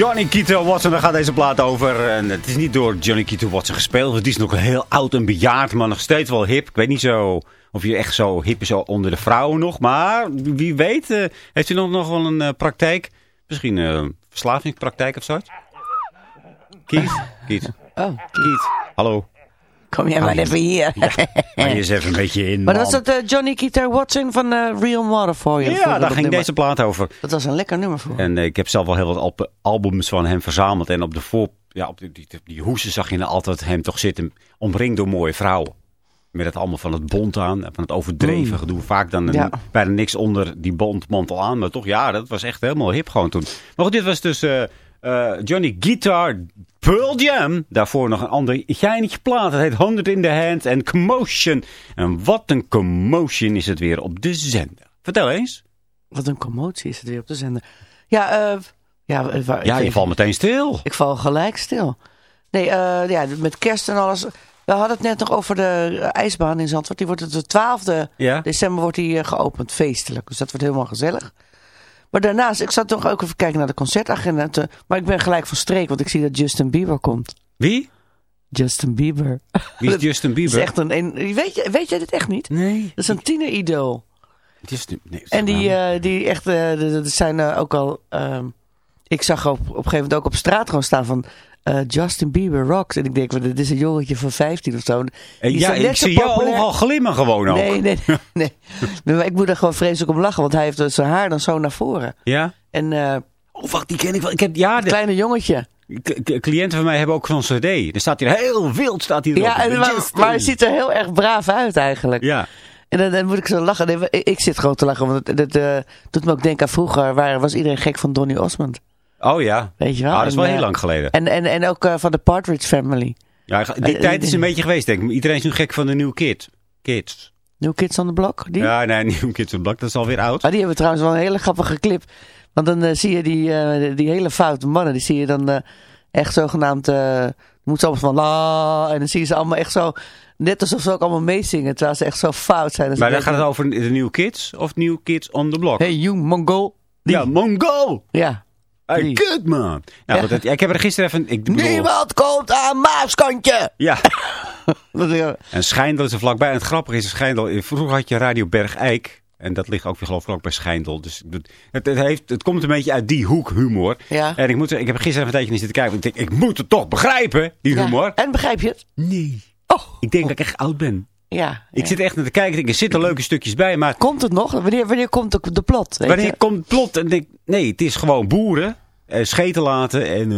Johnny Keaton Watson, daar gaat deze plaat over. En het is niet door Johnny Keaton Watson gespeeld. Het is nog heel oud en bejaard, maar nog steeds wel hip. Ik weet niet zo of je echt zo hip is onder de vrouwen nog. Maar wie weet, eh, heeft u nog, nog wel een eh, praktijk? Misschien een verslavingspraktijk of zo? Kiet? Kiet? Oh, Kiet? Hallo? Kom jij maar even hier. Maar je is even een beetje in, Maar man. was dat eh, Johnny Guitar Watson van eh, Real Mother for You. Ja, Voor daar ging nummer. deze plaat over. Dat was een lekker nummer voor. En eh, ik heb zelf wel heel wat albums van hem verzameld. En op de voor, ja, op die, die, die hoesen zag je altijd hem toch zitten, omringd door mooie vrouwen. Met het allemaal van het bont aan, van het overdreven gedoe. Vaak dan een, Ja. bijna niks onder die bontmantel aan. Maar toch, ja, dat was echt helemaal hip gewoon toen. Maar goed, dit was dus Johnny Guitar Pearl Jam. Daarvoor nog een ander geinetje plaat. Het heet 100 in the Hand en Commotion. En wat een commotion is het weer op de zender. Vertel eens. Wat een commotie is het weer op de zender. Ja, eh ja, eh, Ja, ik, je valt meteen stil. ik val gelijk stil. Nee, eh, ja, met kerst en alles. We hadden het net nog over de ijsbaan in Zandvoort. Die wordt het de 12e Ja? december wordt die geopend, feestelijk. Dus dat wordt helemaal gezellig. Maar daarnaast, ik zat toch ook even kijken naar de concertagenda. te- maar ik ben gelijk van streek, want ik zie dat Justin Bieber komt. Wie? Justin Bieber. Wie is Justin Dat is Bieber? echt een, een- weet, je, weet jij dit echt niet? Nee. Dat is een tieneridool. Justin, nee, En die, eh, die echt, eh, de zijn eh, ook al... ehm, ik zag op, op een gegeven moment ook op straat gewoon staan van... eh, Justin Bieber rocks. En ik denk, dit is een jongetje van 15 of zo. Eh, Die ja, ik zie jou overal glimmen gewoon ook. Nee, nee, nee. nee. Nee, maar ik moet er gewoon vreselijk om lachen, want hij heeft dus zijn haar dan zo naar voren. Ja? En eh Oh, wacht, die ken ik wel. Ik heb, ja, de kleine jongetje. k- cliënten van mij hebben ook zo'n cd. Er staat hier heel wild, staat hier. Ja, en, maar, hij ziet er heel erg braaf uit eigenlijk. Ja. En dan, dan moet ik zo lachen. Nee, ik, ik zit gewoon te lachen, want het, doet me ook denken aan vroeger. Waar was iedereen gek van Donny Osmond? Oh ja. Weet je wel? Ah, dat is wel En, heel eh, lang geleden. En, en, en ook eh, van de Partridge Family. Ja, die eh, tijd is een beetje geweest, denk ik. Iedereen is nu gek van de New Kid. Kids. New Kids on the Block. Die? Ja, nee, New Kids on the Block, dat is alweer oud. Maar die hebben trouwens wel een hele grappige clip. Want dan zie je die, die hele foute mannen. Die zie je dan echt zogenaamd... moet allemaal van la... En dan zie je ze allemaal echt zo... Net alsof ze ook allemaal meezingen. Terwijl ze echt zo fout zijn. Maar dan gaat het over de New Kids of New Kids on the Block? Hey, you Mongol. Die. Ja, Mongol! Ja. Hey, kut man! Ja, Ja. goed, ik heb er gisteren even... Ik bedoel, Niemand komt aan Maaskantje. Ja, En Schijndel is er vlakbij. En het grappige is, Schijndel, vroeger had je Radio Bergijk. En dat ligt ook weer geloof ik ook bij Schijndel. Dus het, het, heeft, het komt een beetje uit die hoek humor. Ja. En ik, moet, ik heb er gisteren even een tijdje naar zitten kijken. want Ik denk, ik moet het toch begrijpen, die Ja. humor. En begrijp je het? Nee. Oh. Ik denk dat ik echt oud ben. Ja. Ik zit echt naar te kijken. Er zitten leuke stukjes bij. Maar Komt het nog? Wanneer, wanneer komt de, de plot? weet wanneer je? komt het plot? En denk, nee, het is gewoon boeren. Eh, scheten laten en,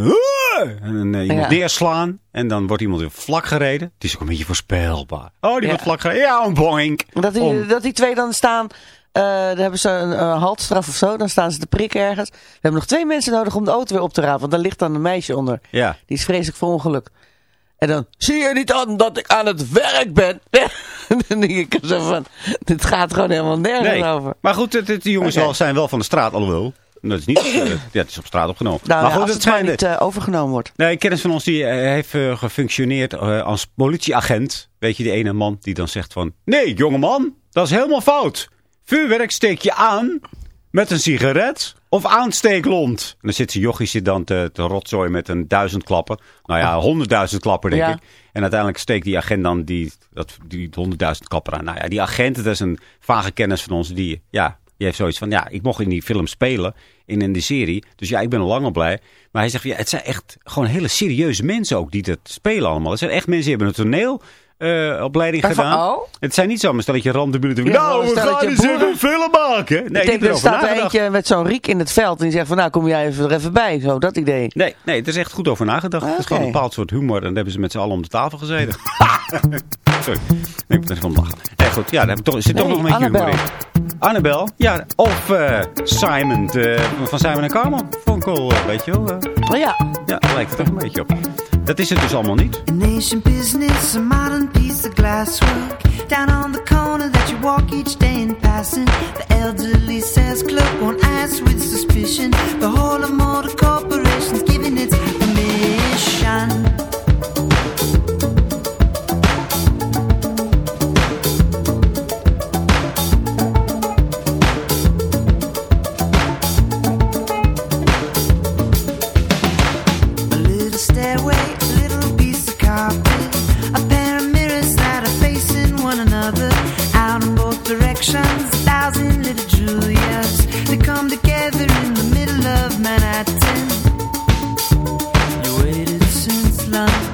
en eh, iemand Ja. neerslaan. En dan wordt iemand weer vlak gereden. Het is ook een beetje voorspelbaar. Oh, die Ja. wordt vlak gereden. Ja, een boink. Dat die, Om. dat die twee dan staan, eh dan hebben ze een eh, haltstraf of zo, dan staan ze te prikken ergens. We hebben nog twee mensen nodig om de auto weer op te rapen, want daar ligt dan een meisje onder. Ja. Die is vreselijk voor ongeluk. En dan, zie je niet aan dat ik aan het werk ben? dan denk ik zo van, dit gaat gewoon helemaal nergens Nee. over. Maar goed, het, het- die jongens wel, zijn wel van de straat, alhoewel. Dat is niet, eh, ja, het is op straat opgenomen. Nou, maar ja, goed, als het het maar niet eh, overgenomen wordt. Nee, een kennis van ons die eh, heeft gefunctioneerd als politieagent. Weet je, die ene man die dan zegt van... Nee, jongeman, dat is helemaal fout. Vuurwerk steek je aan met een sigaret of aansteeklont. En dan zit ze jochie zit dan te, te rotzooien met een duizend klappen. Nou ja, honderdduizend klappen denk Ja. ik. En uiteindelijk steekt die agent dan die, dat, die honderdduizend klappen aan. Nou ja, die agent, dat is een vage kennis van ons. Die, ja, die heeft zoiets van, ja, ik mocht in die film spelen. In, in de serie. Dus ja, ik ben al lang al blij. Maar hij zegt, ja, het zijn echt gewoon hele serieuze mensen ook die dat spelen allemaal. Het zijn echt mensen die hebben een toneel... eh, opleiding Waarvan- gedaan. oh? Het zijn niet zomaar stelletje randeburen. Ja, nou, we gaan eens even boeren. een film maken. Nee, ik er staat er eentje met zo'n riek in het veld en die zegt van, nou kom jij even er even bij. Zo, dat idee. Nee, nee, er is echt goed over nagedacht. Het is gewoon een bepaald soort humor. En dan hebben ze met z'n allen om de tafel gezeten. Sorry. Nee, ik moet er even om lachen. Nee, goed. Ja, daar toch, zit toch nog een beetje humor Annabel. in. Annabel. Ja, of eh, Simon de, van Simon en Carmel. Vond ik wel, eh, weet je wel. eh, Maar ja, ja, daar lijkt het toch een beetje op. Dat is het dus allemaal niet. A nation business, a modern piece of glasswork. Down on the corner that you walk each day in passing. The elderly says clerk on eyes with suspicion. The whole of motor corporations giving its permission. reflections, a thousand little Julias. They come together in the middle of Manhattan. You waited since love.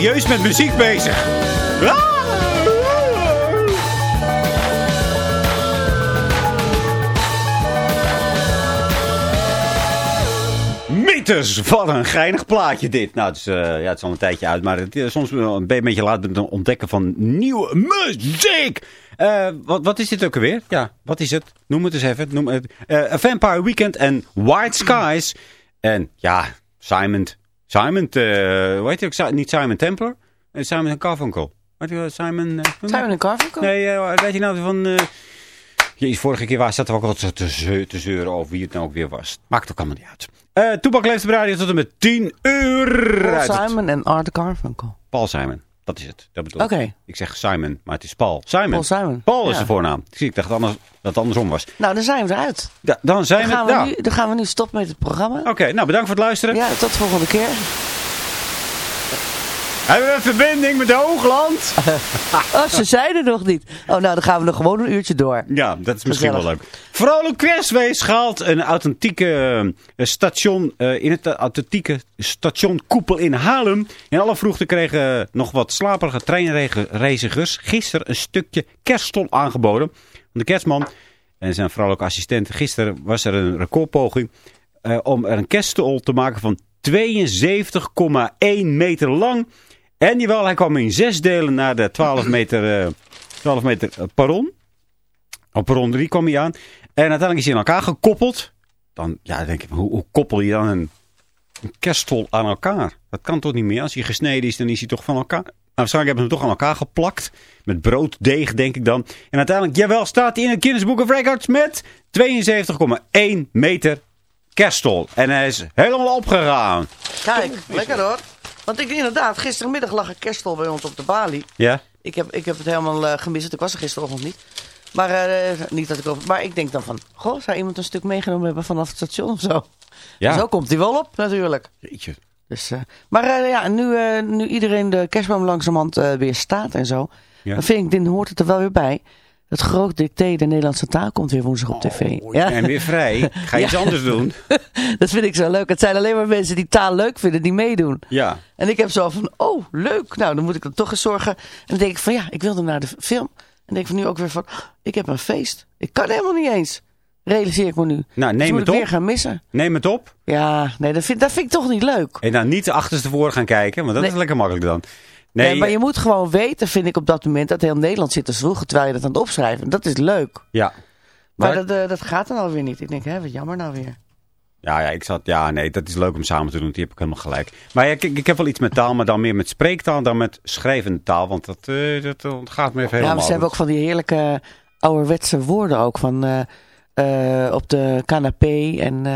Serieus met muziek bezig. Ah! Meters, wat een geinig plaatje dit. Nou, het is, eh, ja, het is al een tijdje uit, maar het is soms wel een beetje laat met het ontdekken van nieuwe muziek. Eh, wat, wat is dit ook alweer? Ja, wat is het? Noem het eens even. Noem het. Eh, A Vampire Weekend en White Skies. En ja, Simon, Simon, eh hoe heet hij ook? Niet Simon Templar, eh, Simon Carfunkel. Weet je wel, Simon... eh, we een Carfunkel? Nee, eh, weet je nou van... eh Jezus, vorige keer was, zat er ook al te, zeu- te zeuren over wie het nou ook weer was. Maakt ook allemaal niet uit. Eh Toepak leeft op radio tot en met 10 uur. Paul Simon en Art Carfunkel. Paul Simon. Dat is het. Dat bedoel ik. Ik zeg Simon, maar het is Paul. Simon. Paul Simon. Paul is Ja. de voornaam. Ik dacht anders, dat het andersom was. Nou, dan zijn we eruit. Dan zijn Dan we... gaan we, nu, dan gaan we nu stoppen met het programma. Oké, nou bedankt voor het luisteren. Ja, tot de volgende keer. Hebben we een verbinding met Hoogland? Oh, ze zeiden nog niet. Oh, nou, dan gaan we nog gewoon een uurtje door. Ja, dat is misschien wel leuk. Vrolijk Kerstwees haalt een authentieke eh, station eh, in het eh, authentieke station Koepel in Haarlem. In alle vroegte kregen nog wat slaperige treinreizigers gisteren een stukje kerststol aangeboden. De kerstman en zijn vrouwelijke assistent. Gisteren was er een recordpoging om er een kerststol te maken van 72,1 meter lang. En jawel, hij kwam in zes delen naar de 12 meter, eh 12 meter eh, perron. Op perron 3 kwam hij aan. En uiteindelijk is hij aan elkaar gekoppeld. Dan ja, denk ik, hoe, hoe koppel je dan een, een kerststol aan elkaar? Dat kan toch niet meer? Als hij gesneden is, dan is hij toch van elkaar... Nou, waarschijnlijk hebben ze hem toch aan elkaar geplakt. Met brooddeeg, denk ik dan. En uiteindelijk, jawel, staat hij in het Guinness Book of Records met 72,1 meter kerststol. En hij is helemaal opgegaan. Kijk, lekker hoor. Want ik inderdaad, gistermiddag lag een kerststol bij ons op de balie. Ja? Ik heb, ik heb het helemaal eh, gemist. Ik was er gisterochtend niet. Maar, eh, niet dat ik over, maar ik denk dan van... Goh, zou iemand een stuk meegenomen hebben vanaf het station of zo? Ja. Zo komt hij wel op, natuurlijk. Jeetje. Dus, eh, maar ja, nu, nu iedereen de kerstboom langzamerhand weer staat en zo... Ja. dan vind ik, dan hoort het er wel weer bij. Het groot dicté de Nederlandse taal komt weer woensdag op tv. Ja. En weer vrij. Ga je iets anders doen? Dat vind ik zo leuk. Het zijn alleen maar mensen die taal leuk vinden, die meedoen. Ja. En ik heb zo van, oh, leuk. Nou, dan moet ik dan toch eens zorgen. En dan denk ik van, ja, ik wilde naar de film. En denk ik van nu ook weer van, ik heb een feest. Ik kan helemaal niet eens. Realiseer ik me nu. Nou, dus neem moet het ik op. weer gaan missen. Neem het op. Ja, nee, dat vind, dat vind ik toch niet leuk. En dan niet achterstevoren gaan kijken, want dat Nee. is lekker makkelijk dan. Nee, Nee, maar je moet gewoon weten, vind ik op dat moment, dat heel Nederland zit te zwoegen terwijl je dat aan het opschrijven. Dat is leuk. ja. Maar Maar- dat, eh, dat gaat dan alweer niet. Ik denk, hè, wat jammer nou weer. Ja, ja, ik zat, ja, nee, dat is leuk om samen te doen. Die heb ik helemaal gelijk. Maar ja, kijk, ik heb wel iets met taal, maar dan meer met spreektaal dan met schrijvende taal. Want dat, eh, dat eh, gaat me even Ja, helemaal maar ze hebben ook van die heerlijke ouderwetse woorden ook. Van eh, eh, op de canapé en eh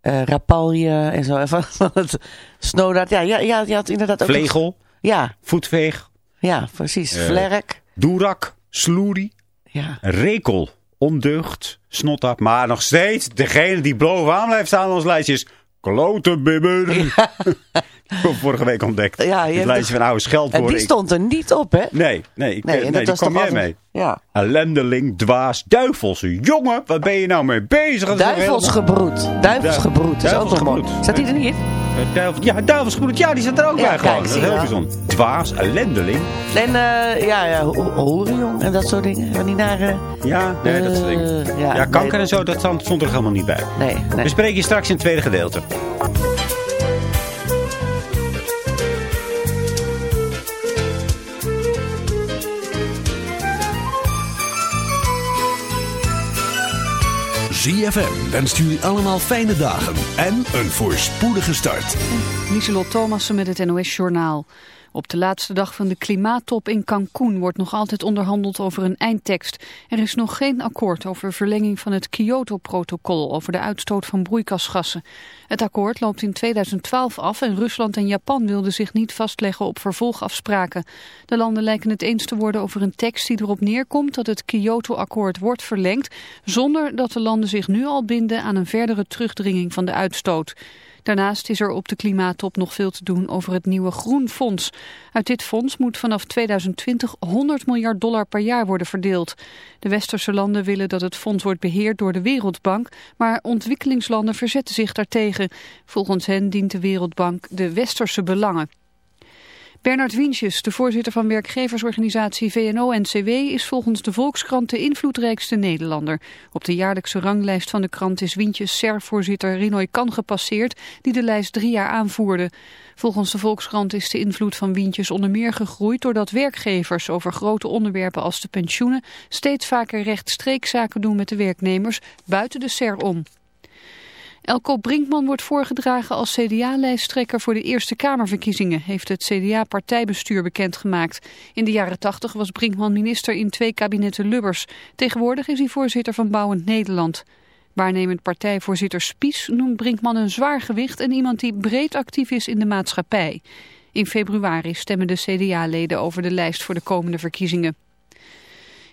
eh, rapalje en zo. En van, van het snowdaad. Ja, ja, ja, je had inderdaad ook... Vlegel, Ja, voetveeg, ja, precies. Eh. Vlerk. doerak, sloerie, Ja. rekel, ondeugd, snottap. Maar nog steeds, degene die bovenaan blijft staan op ons lijstje is klote bibber. Ik heb vorige week ontdekt. Ja, je het lijstje van oude En scheldwoorden. die stond er niet op, hè? Nee, nee, ik, Nee, nee, en die was kwam jij mee. Ja. Ellendeling, dwaas, duivelse jongen. Wat ben je nou mee bezig? Helemaal- Duivelsgebroed. Duivelsgebroed. is ook wel mooi. Duivelsgebroed. Staat die er niet in? Eh, duivel, ja, duivelsgebroed. Ja, die zit er ook Ja, bij kijk, gewoon. Dat zie is heel bijzonder. Dwaas, ellendeling. En eh, ja, ja, ho- horenjong en dat soort dingen. Van die nare... Ja, nee, dat soort dingen. Eh, Ja, ja, kanker nee. en zo, dat stond er helemaal niet bij. Nee, nee. We spreken je straks in het tweede gedeelte. ZFM wenst jullie allemaal fijne dagen en een voorspoedige start. Lieselot Thomassen met het NOS-journaal. Op de laatste dag van de klimaattop in Cancún wordt nog altijd onderhandeld over een eindtekst. Er is nog geen akkoord over verlenging van het Kyoto-protocol over de uitstoot van broeikasgassen. Het akkoord loopt in 2012 af en Rusland en Japan wilden zich niet vastleggen op vervolgafspraken. De landen lijken het eens te worden over een tekst die erop neerkomt dat het Kyoto-akkoord wordt verlengd, zonder dat de landen zich nu al binden aan een verdere terugdringing van de uitstoot. Daarnaast is er op de klimaattop nog veel te doen over het nieuwe Groenfonds. Uit dit fonds moet vanaf 2020 100 miljard dollar per jaar worden verdeeld. De westerse landen willen dat het fonds wordt beheerd door de Wereldbank, maar ontwikkelingslanden verzetten zich daartegen. Volgens hen dient de Wereldbank de westerse belangen. Bernard Wientjes, de voorzitter van werkgeversorganisatie VNO-NCW, is volgens de Volkskrant de invloedrijkste Nederlander. Op de jaarlijkse ranglijst van de krant is Wientjes SER-voorzitter Rinoy Kan gepasseerd, die de lijst drie jaar aanvoerde. Volgens de Volkskrant is de invloed van Wientjes onder meer gegroeid doordat werkgevers over grote onderwerpen als de pensioenen steeds vaker rechtstreeks zaken doen met de werknemers buiten de SER om. Elko Brinkman wordt voorgedragen als CDA-lijsttrekker voor de Eerste Kamerverkiezingen, heeft het CDA-partijbestuur bekendgemaakt. In de jaren 80 was Brinkman minister in twee kabinetten Lubbers. Tegenwoordig is hij voorzitter van Bouwend Nederland. Waarnemend partijvoorzitter Spies noemt Brinkman een zwaar gewicht en iemand die breed actief is in de maatschappij. In februari stemmen de CDA-leden over de lijst voor de komende verkiezingen.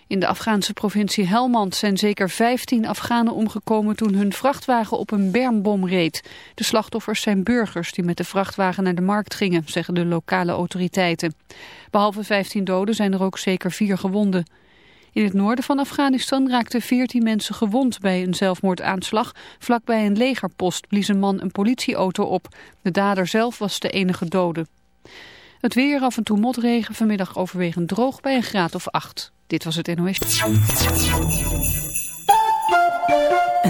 In de Afghaanse provincie Helmand zijn zeker 15 Afghanen omgekomen toen hun vrachtwagen op een bermbom reed. De slachtoffers zijn burgers die met de vrachtwagen naar de markt gingen, zeggen de lokale autoriteiten. Behalve 15 doden zijn er ook zeker vier gewonden. In het noorden van Afghanistan raakten 14 mensen gewond bij een zelfmoordaanslag. Vlakbij een legerpost blies een man een politieauto op. De dader zelf was de enige dode. Het weer af en toe motregen, vanmiddag overwegend droog bij een graad of 8. Dit was het NOS.